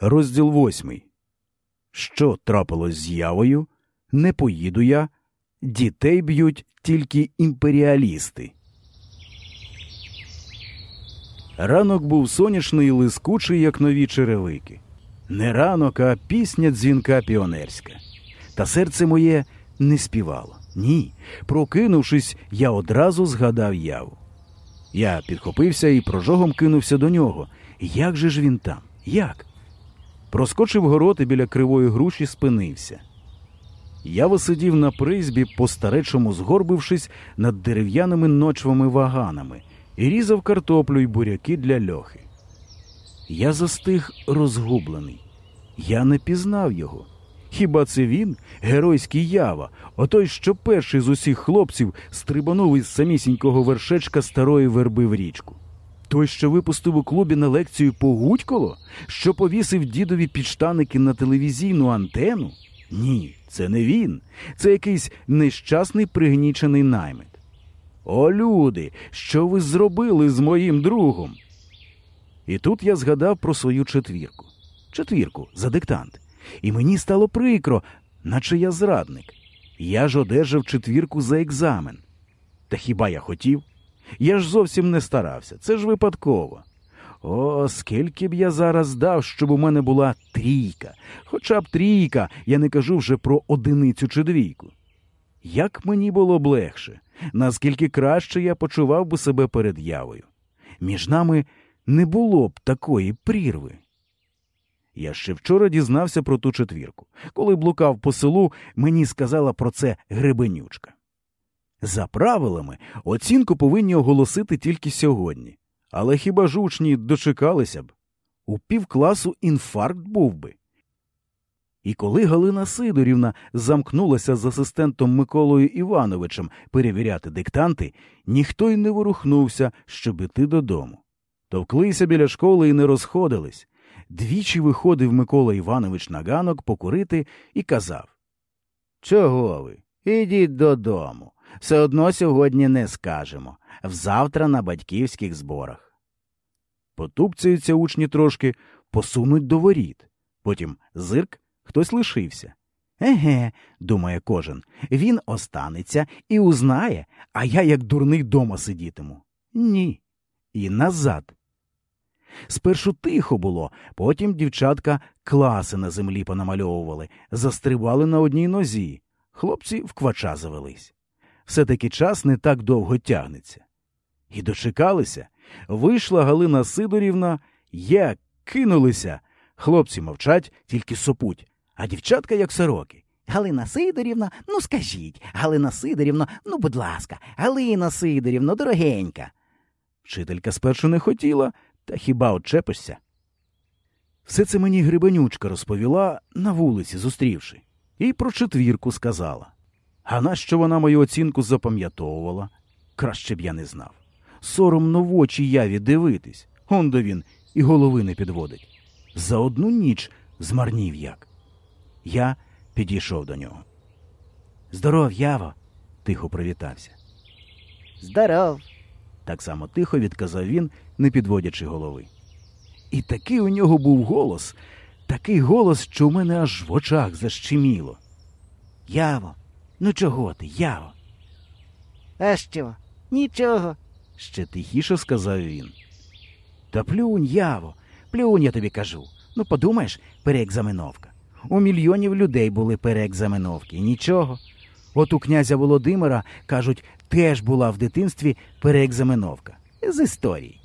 Розділ восьмий. Що трапилось з явою? Не поїду я. Дітей б'ють тільки імперіалісти. Ранок був сонячний і лискучий, як нові черевики. Не ранок, а пісня дзвінка піонерська. Та серце моє не співало. Ні. Прокинувшись, я одразу згадав яву. Я підхопився і прожогом кинувся до нього. Як же ж він там? Як? Проскочив город і біля кривої груші спинився. Я висидів на призбі, по старечому згорбившись над дерев'яними ночвами ваганами, і різав картоплю й буряки для льохи. Я застиг розгублений. Я не пізнав його. Хіба це він, геройський ява, отой, що перший з усіх хлопців стрибанув із самісінького вершечка старої верби в річку? Той, що випустив у клубі на лекцію погудьколо, що повісив дідові підштаники на телевізійну антену? Ні, це не він. Це якийсь нещасний пригнічений наймит. О, люди, що ви зробили з моїм другом? І тут я згадав про свою четвірку. Четвірку за диктант. І мені стало прикро, наче я зрадник. Я ж одержав четвірку за екзамен. Та хіба я хотів? Я ж зовсім не старався, це ж випадково. О, скільки б я зараз дав, щоб у мене була трійка, хоча б трійка, я не кажу вже про одиницю чи двійку. Як мені було б легше, наскільки краще я почував би себе перед явою. Між нами не було б такої прірви. Я ще вчора дізнався про ту четвірку. Коли блукав по селу, мені сказала про це гребенючка. За правилами, оцінку повинні оголосити тільки сьогодні. Але хіба ж учні дочекалися б? У півкласу інфаркт був би. І коли Галина Сидорівна замкнулася з асистентом Миколою Івановичем перевіряти диктанти, ніхто й не ворухнувся, щоб іти додому. Товклися біля школи і не розходились. Двічі виходив Микола Іванович на ганок покурити і казав Чого ви? Ідіть додому. Все одно сьогодні не скажемо. Взавтра на батьківських зборах. Потупцяються учні трошки, посунуть до воріт. Потім зирк хтось лишився. Еге, думає кожен, він останеться і узнає, а я як дурний дома сидітиму. Ні. І назад. Спершу тихо було, потім дівчатка класи на землі понамальовували, застрибали на одній нозі. Хлопці в квача завелись. Все таки час не так довго тягнеться. І дочекалися. Вийшла Галина Сидорівна, як кинулися. Хлопці мовчать, тільки сопуть, а дівчатка, як сороки. Галина Сидорівна, ну скажіть, Галина Сидорівна, ну, будь ласка, Галина Сидорівна, дорогенька. Вчителька спершу не хотіла, та хіба очепишся? Все це мені грибанючка розповіла на вулиці, зустрівши, і про четвірку сказала. А нащо вона мою оцінку запам'ятовувала? Краще б я не знав. Соромно в очі яві дивитись, он до він і голови не підводить. За одну ніч змарнів як. Я підійшов до нього. Здоров, яво, тихо привітався. Здоров. Так само тихо відказав він, не підводячи голови. І такий у нього був голос, такий голос, що у мене аж в очах защеміло. Яво, ну чого ти, яво? А що? Нічого. ще тихіше сказав він. Та плюнь, яво, плюнь, я тобі кажу. Ну, подумаєш, переекзаменовка. У мільйонів людей були переекзаменовки, нічого. От у князя Володимира, кажуть, теж була в дитинстві переекзаменовка. З історії.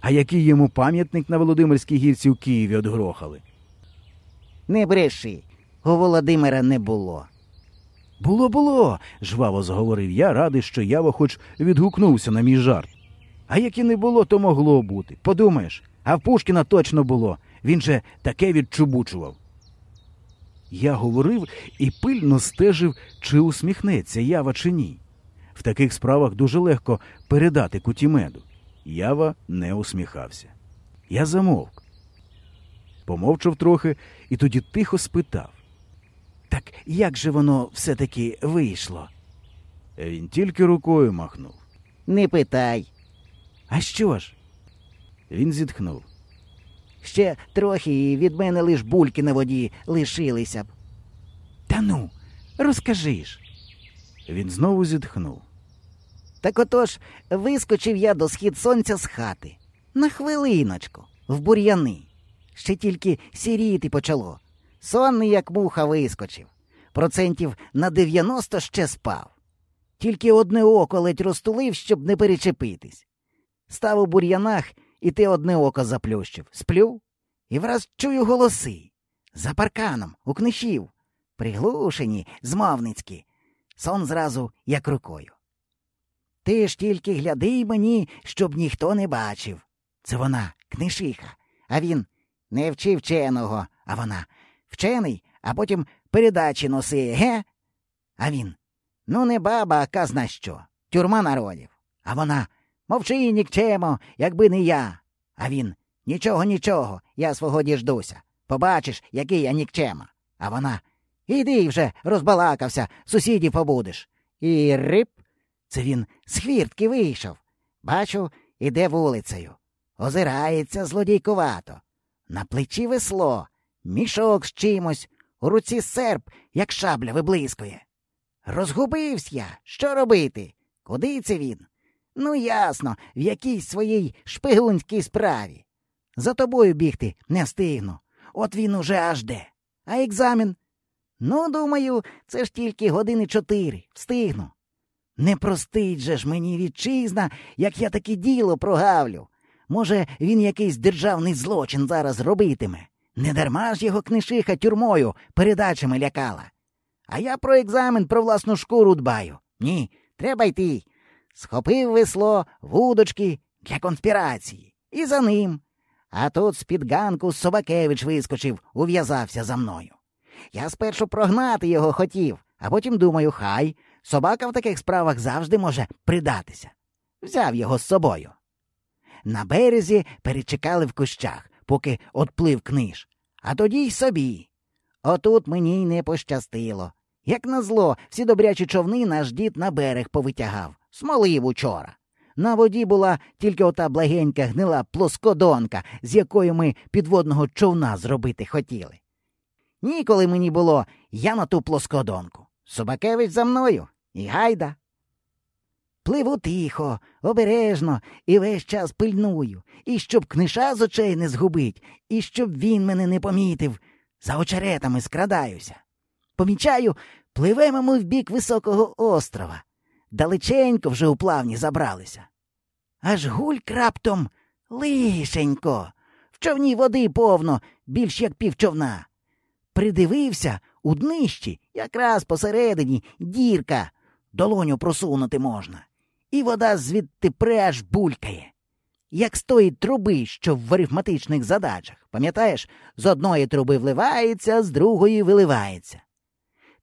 А який йому пам'ятник на Володимирській гірці в Києві отгрохали? Не бреши. У Володимира не було. Було, було, жваво заговорив я, радий, що яво хоч відгукнувся на мій жарт. А як і не було, то могло бути. Подумаєш, а в Пушкіна точно було. Він же таке відчубучував. Я говорив і пильно стежив, чи усміхнеться ява чи ні. В таких справах дуже легко передати кутімеду. Ява не усміхався. Я замовк. Помовчав трохи і тоді тихо спитав. Так як же воно все-таки вийшло? Він тільки рукою махнув. Не питай. А що ж? Він зітхнув. Ще трохи і від мене лиш бульки на воді лишилися б. Та ну, розкажи ж. Він знову зітхнув. Так отож вискочив я до схід сонця з хати. На хвилиночку, в бур'яни. Ще тільки сіріти почало. Сонний, як муха, вискочив. Процентів на 90 ще спав. Тільки одне око ледь розтулив, щоб не перечепитись. Став у бур'янах і те одне око заплющив. Сплю і враз чую голоси. За парканом, у книшів. Приглушені, змовницькі. Сон зразу як рукою. Ти ж тільки гляди мені, щоб ніхто не бачив. Це вона, книшиха. А він не вчи вченого, а вона вчений, а потім передачі носи, ге? А він ну не баба, а казна що. Тюрма народів. А вона мовчи, нікчемо, якби не я. А він нічого, нічого, я свого діждуся. Побачиш, який я нікчема. А вона іди вже розбалакався, сусідів побудеш. І рип. Це він з хвіртки вийшов. Бачу, іде вулицею. Озирається злодійкувато. На плечі весло, мішок з чимось, у руці серп, як шабля виблискує. Розгубився я. Що робити? Куди це він? Ну, ясно, в якійсь своїй шпигунській справі. За тобою бігти не встигну. От він уже аж де. А екзамен? Ну, думаю, це ж тільки години чотири. Встигну. Не простить же ж мені вітчизна, як я таке діло прогавлю. Може, він якийсь державний злочин зараз робитиме. Не дарма ж його книжиха тюрмою передачами лякала. А я про екзамен про власну шкуру дбаю. Ні, треба йти. Схопив весло, вудочки для конспірації. І за ним. А тут з-під ганку Собакевич вискочив, ув'язався за мною. Я спершу прогнати його хотів, а потім думаю, хай собака в таких справах завжди може придатися. Взяв його з собою. На березі перечекали в кущах, поки отплив книж, а тоді й собі. Отут мені й не пощастило. Як назло, всі добрячі човни наш дід на берег повитягав, смолив учора. На воді була тільки ота благенька гнила плоскодонка, з якою ми підводного човна зробити хотіли. Ніколи мені було я на ту плоскодонку. Собакевич за мною і гайда. Пливу тихо, обережно і весь час пильную, і щоб книша з очей не згубить, і щоб він мене не помітив, за очеретами скрадаюся. Помічаю, пливемо ми в бік високого острова. Далеченько вже у плавні забралися. Аж гульк раптом лишенько. В човні води повно, більш як півчовна. Придивився у днищі, якраз посередині дірка, долоню просунути можна, і вода звідти преаж булькає. Як з тої труби, що в арифматичних задачах, пам'ятаєш, з одної труби вливається, з другої виливається.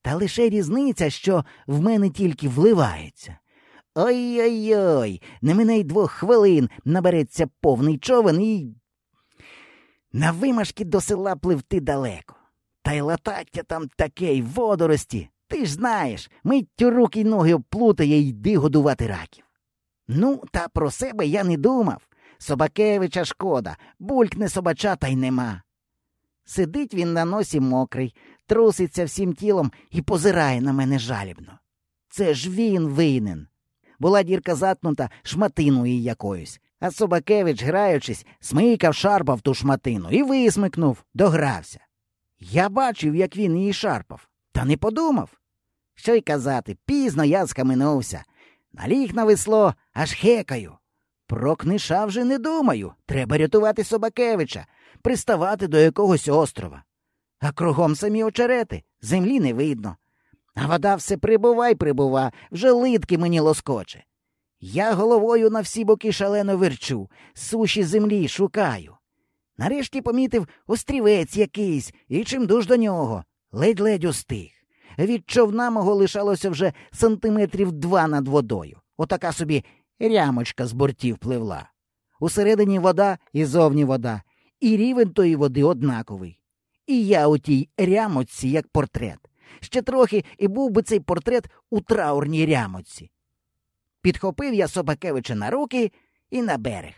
Та лише різниця, що в мене тільки вливається. Ой-ой, ой не мине й двох хвилин набереться повний човен і. На вимашки до села пливти далеко. Та й латаття там таке й водорості. Ти ж знаєш, миттю руки й ноги оплутає йди годувати раків. Ну, та про себе я не думав. Собакевича шкода, булькне собача та й нема. Сидить він на носі мокрий, труситься всім тілом і позирає на мене жалібно. Це ж він винен. Була дірка заткнута шматиною якоюсь, а Собакевич, граючись, смикав, шарпав ту шматину і висмикнув, догрався. Я бачив, як він її шарпав, та не подумав. Що й казати, пізно я скаменувся. Наліг на весло, аж хекаю. Про книша вже не думаю. Треба рятувати Собакевича, приставати до якогось острова. А кругом самі очерети, землі не видно. А вода все прибува й прибува, вже литки мені лоскоче. Я головою на всі боки шалено верчу, суші землі шукаю. Нарешті помітив острівець якийсь і чимдуж до нього, ледь-ледь устиг. Від човна мого лишалося вже сантиметрів два над водою. Отака собі рямочка з бортів пливла. Усередині вода і зовні вода, і рівень тої води однаковий. І я у тій рямочці, як портрет. Ще трохи і був би цей портрет у траурній рямочці. Підхопив я Собакевича на руки і на берег.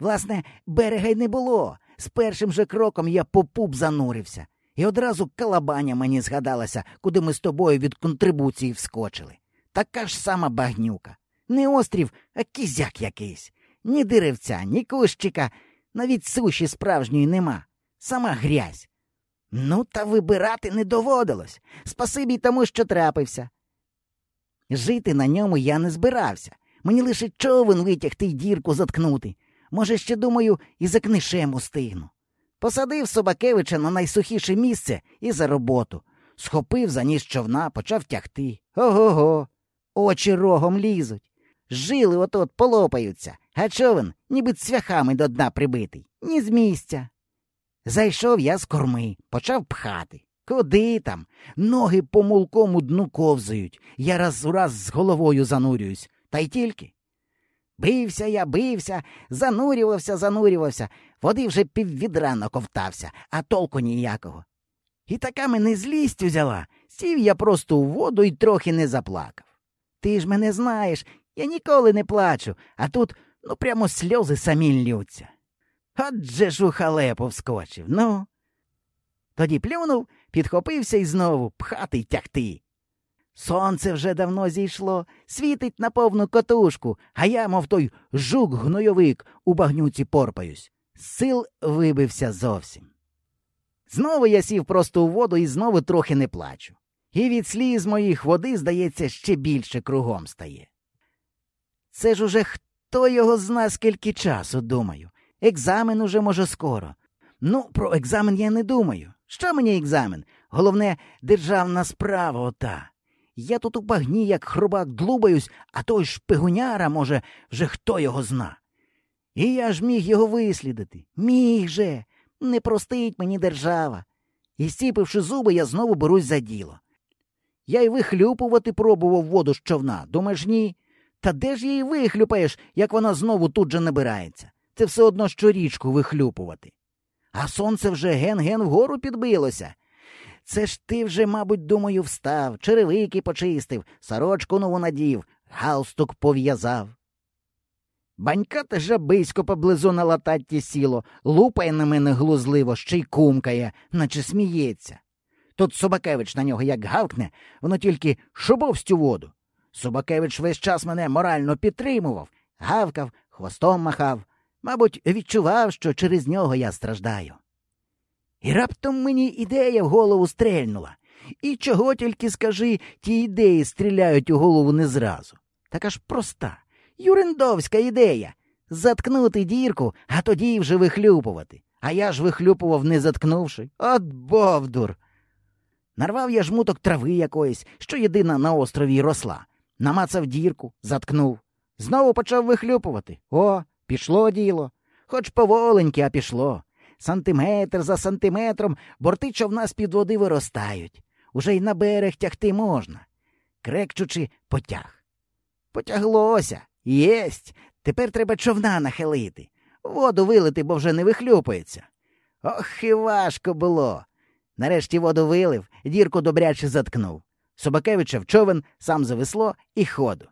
Власне, берега й не було. З першим же кроком я по пуп занурився, і одразу калабаня мені згадалася, куди ми з тобою від контрибуції вскочили. Така ж сама багнюка. Не острів, а кізяк якийсь. Ні деревця, ні кущика, навіть суші справжньої нема. Сама грязь. Ну, та вибирати не доводилось. Спасибі тому, що трапився. Жити на ньому я не збирався. Мені лише човен витягти й дірку заткнути. Може, ще, думаю, і за книшем устигну. Посадив Собакевича на найсухіше місце і за роботу. Схопив за ніс човна, почав тягти. Ого-го. Очі рогом лізуть. Жили от-от полопаються, а човен ніби цвяхами до дна прибитий, ні з місця. Зайшов я з корми, почав пхати. Куди там? Ноги по мулкому дну ковзають. Я раз у раз з головою занурююсь. Та й тільки. Бився я, бився, занурювався, занурювався. Води вже піввідра наковтався, а толку ніякого. І така мене злість узяла. Сів я просто у воду і трохи не заплакав. Ти ж мене знаєш, я ніколи не плачу, а тут ну прямо сльози самі ллються. Отже ж у халепу вскочив, ну. Тоді плюнув, підхопився і знову пхати й тягти. Сонце вже давно зійшло, світить на повну котушку, а я, мов той жук-гнойовик, у багнюці порпаюсь. Сил вибився зовсім. Знову я сів просто у воду і знову трохи не плачу. І від сліз моїх води, здається, ще більше кругом стає. Це ж уже хто його зна скільки часу, думаю. Екзамен уже може скоро. Ну, про екзамен я не думаю. Що мені екзамен? Головне, державна справа ота. Я тут у багні, як хробак, длубаюсь, а той шпигуняра, може, вже хто його зна. І я ж міг його вислідити. Міг же. Не простить мені держава. І стіпивши зуби, я знову берусь за діло. Я й вихлюпувати пробував воду з човна. Думаєш, ні? Та де ж її вихлюпаєш, як вона знову тут же набирається? Це все одно що річку вихлюпувати. А сонце вже ген-ген вгору підбилося. Це ж ти вже, мабуть, думаю, встав, черевики почистив, сорочку нову надів, галстук пов'язав. Банька та жабисько поблизу на лататті сіло, лупає на мене глузливо, ще й кумкає, наче сміється. Тут Собакевич на нього як гавкне, воно тільки шубовстю воду. Собакевич весь час мене морально підтримував, гавкав, хвостом махав, мабуть, відчував, що через нього я страждаю. І раптом мені ідея в голову стрельнула. І чого тільки скажи, ті ідеї стріляють у голову не зразу. Така ж проста, юрендовська ідея заткнути дірку, а тоді вже вихлюпувати. А я ж вихлюпував, не заткнувши. От бовдур. Нарвав я жмуток трави якоїсь, що єдина на острові росла. Намацав дірку, заткнув. Знову почав вихлюпувати. О, пішло діло. Хоч поволеньки, а пішло. Сантиметр за сантиметром борти човна з-під води виростають. Уже й на берег тягти можна. Крекчучи, потяг. Потяглося. Єсть. Тепер треба човна нахилити. Воду вилити, бо вже не вихлюпається. Ох, і важко було. Нарешті воду вилив, дірку добряче заткнув. Собакевича в човен, сам за весло і ходу.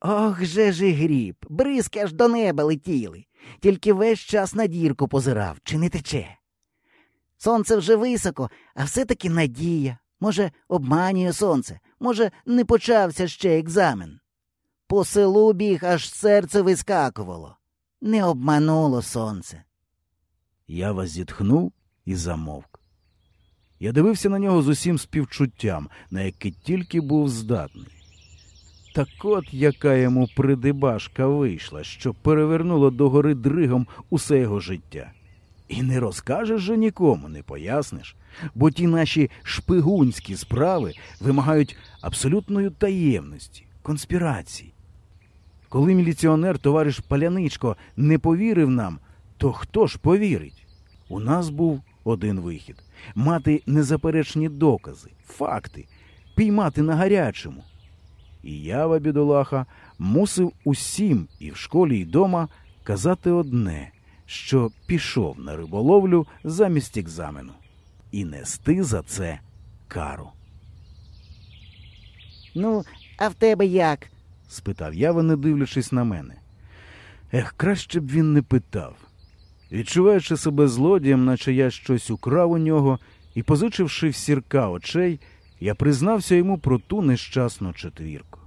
Ох же ж і гріб, бризки аж до неба летіли, тільки весь час на дірку позирав, чи не тече. Сонце вже високо, а все-таки надія. Може, обманює сонце, може, не почався ще екзамен. По селу біг, аж серце вискакувало. Не обмануло сонце. Я вас зітхнув і замовк. Я дивився на нього з усім співчуттям, на яке тільки був здатний. Так от яка йому придибашка вийшла, що перевернула догори дригом усе його життя. І не розкажеш же нікому, не поясниш, бо ті наші шпигунські справи вимагають абсолютної таємності, конспірації. Коли міліціонер товариш Паляничко не повірив нам, то хто ж повірить? У нас був один вихід мати незаперечні докази, факти, піймати на гарячому. І я, бідолаха, мусив усім і в школі, і дома казати одне, що пішов на риболовлю замість екзамену, і нести за це кару. Ну, а в тебе як? Спитав я, не дивлячись на мене. Ех, краще б він не питав. Відчуваючи себе злодієм, наче я щось украв у нього, і позичивши в сірка очей, я признався йому про ту нещасну четвірку.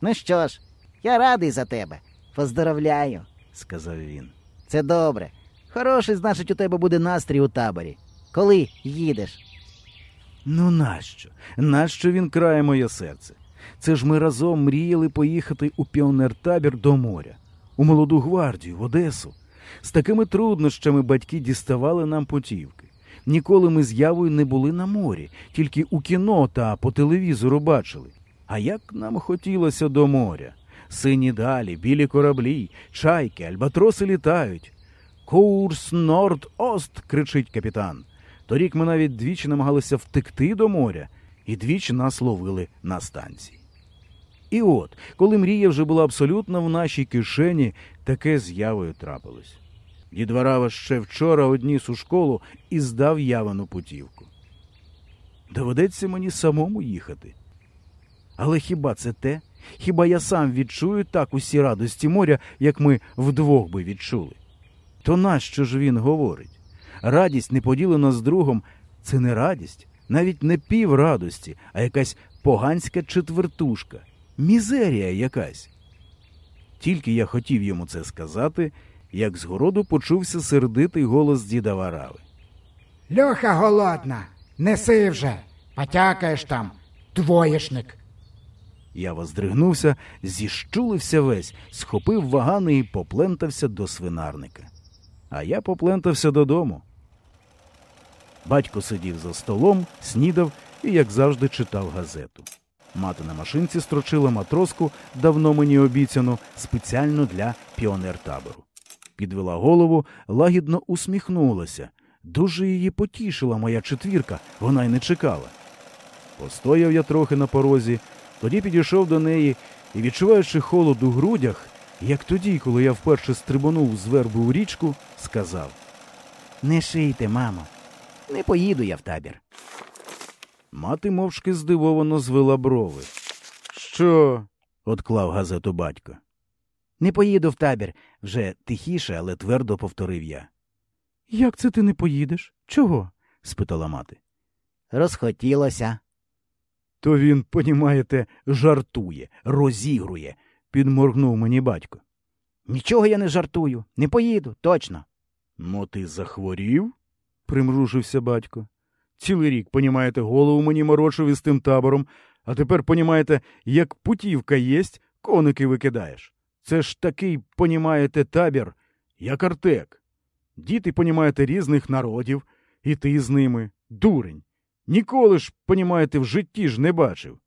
Ну що ж, я радий за тебе. Поздоровляю, сказав він. це добре. Хороший, значить, у тебе буде настрій у таборі. Коли їдеш? Ну нащо? Нащо він крає моє серце? Це ж ми разом мріяли поїхати у піонертабір до моря, у молоду гвардію, в Одесу. З такими труднощами батьки діставали нам путівки. Ніколи ми з явою не були на морі, тільки у кіно та по телевізору бачили. А як нам хотілося до моря? Сині далі, білі кораблі, чайки, альбатроси літають. Курс Норд-Ост, кричить капітан. Торік ми навіть двічі намагалися втекти до моря, і двічі нас ловили на станції. І от, коли мрія вже була абсолютно в нашій кишені, таке з'явою трапилось. Дід Варава ще вчора одніс у школу і здав явану путівку. Доведеться мені самому їхати. Але хіба це те? Хіба я сам відчую так усі радості моря, як ми вдвох би відчули? То нащо ж він говорить? Радість, не поділена з другом, це не радість, навіть не піврадості, а якась поганська четвертушка, мізерія якась. Тільки я хотів йому це сказати, як згороду почувся сердитий голос діда Варави. Льоха голодна, неси вже, потякаєш там, двоєшник. Я воздригнувся, зіщулився весь, схопив вагани і поплентався до свинарника. А я поплентався додому. Батько сидів за столом, снідав і, як завжди, читав газету. Мати на машинці строчила матроску, давно мені обіцяну, спеціально для піонертабору. Підвела голову, лагідно усміхнулася. Дуже її потішила моя четвірка, вона й не чекала. Постояв я трохи на порозі, тоді підійшов до неї і, відчуваючи холод у грудях, як тоді, коли я вперше стрибонув з верби у річку, сказав Не шийте, мамо. Не поїду я в табір. Мати мовчки здивовано звела брови. Що? отклав газету батько. Не поїду в табір, вже тихіше, але твердо повторив я. Як це ти не поїдеш? Чого? спитала мати. Розхотілося. То він, понімаєте, жартує, розігрує, підморгнув мені батько. Нічого я не жартую, не поїду, точно. Ну, ти захворів? примружився батько. Цілий рік, понімаєте, голову мені морочив із тим табором, а тепер, понімаєте, як путівка єсть, коники викидаєш. Це ж такий, понімаєте, табір, як артек. Діти, понімаєте, різних народів, і ти з ними, дурень. Ніколи ж, понімаєте, в житті ж не бачив.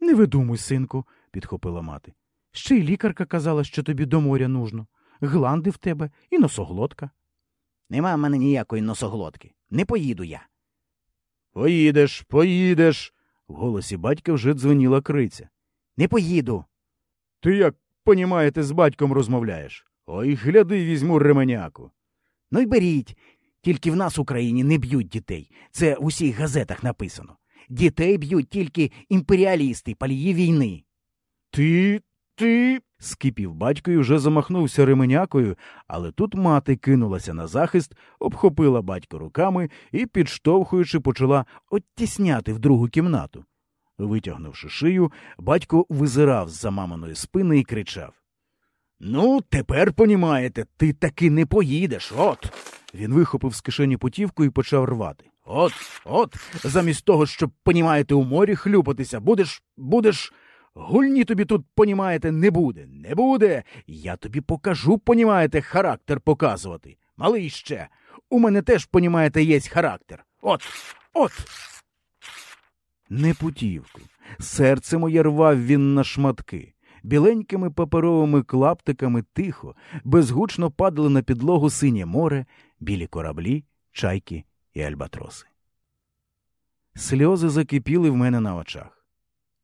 Не видумуй, синку, підхопила мати. Ще й лікарка казала, що тобі до моря нужно. Гланди в тебе і носоглотка. Нема в мене ніякої носоглотки. Не поїду я. Поїдеш, поїдеш. В голосі батька вже дзвеніла криця. Не поїду. Ти як, понімаєте, з батьком розмовляєш? Ой, гляди, візьму ременяку. Ну й беріть. Тільки в нас в Україні не б'ють дітей. Це в усіх газетах написано. Дітей б'ють тільки імперіалісти, палії війни. Ти, ти. скипів батько і вже замахнувся ременякою, але тут мати кинулася на захист, обхопила батько руками і, підштовхуючи, почала оттісняти в другу кімнату. Витягнувши шию, батько визирав з-за маминої спини і кричав. Ну, тепер понімаєте, ти таки не поїдеш, от. Він вихопив з кишені путівку і почав рвати. От, от, замість того, щоб, понімаєте, у морі хлюпатися, будеш, будеш. Гульні тобі тут, понімаєте, не буде, не буде. Я тобі покажу, понімаєте, характер показувати. Малий ще. У мене теж, понімаєте, є характер. От, от. Не путівку. Серце моє рвав він на шматки. Біленькими паперовими клаптиками тихо, безгучно падали на підлогу синє море, білі кораблі, чайки і альбатроси. Сльози закипіли в мене на очах.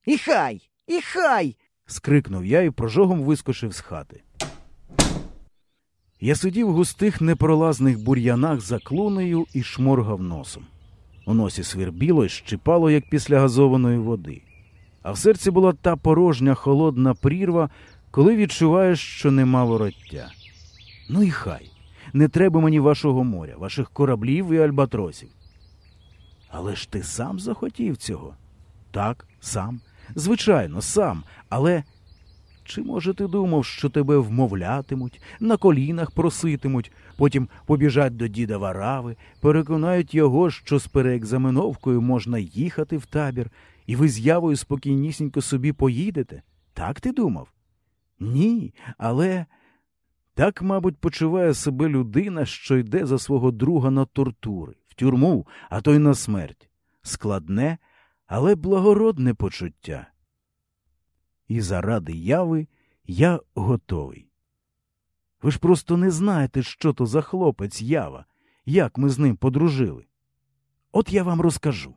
І хай, і хай. скрикнув я і прожогом вискочив з хати. Я сидів в густих непролазних бур'янах за клунею і шморгав носом. У носі свербіло й щипало, як після газованої води. А в серці була та порожня холодна прірва, коли відчуваєш, що нема вороття. Ну і хай. не треба мені вашого моря, ваших кораблів і альбатросів. Але ж ти сам захотів цього. Так, сам. Звичайно, сам. Але чи може ти думав, що тебе вмовлятимуть, на колінах проситимуть, потім побіжать до діда Варави, переконають його, що з переекзаменовкою можна їхати в табір, і ви з явою спокійнісінько собі поїдете? Так ти думав? Ні, але так, мабуть, почуває себе людина, що йде за свого друга на тортури, в тюрму, а то й на смерть. Складне, але благородне почуття. І заради яви я готовий. Ви ж просто не знаєте, що то за хлопець ява, як ми з ним подружили. От я вам розкажу.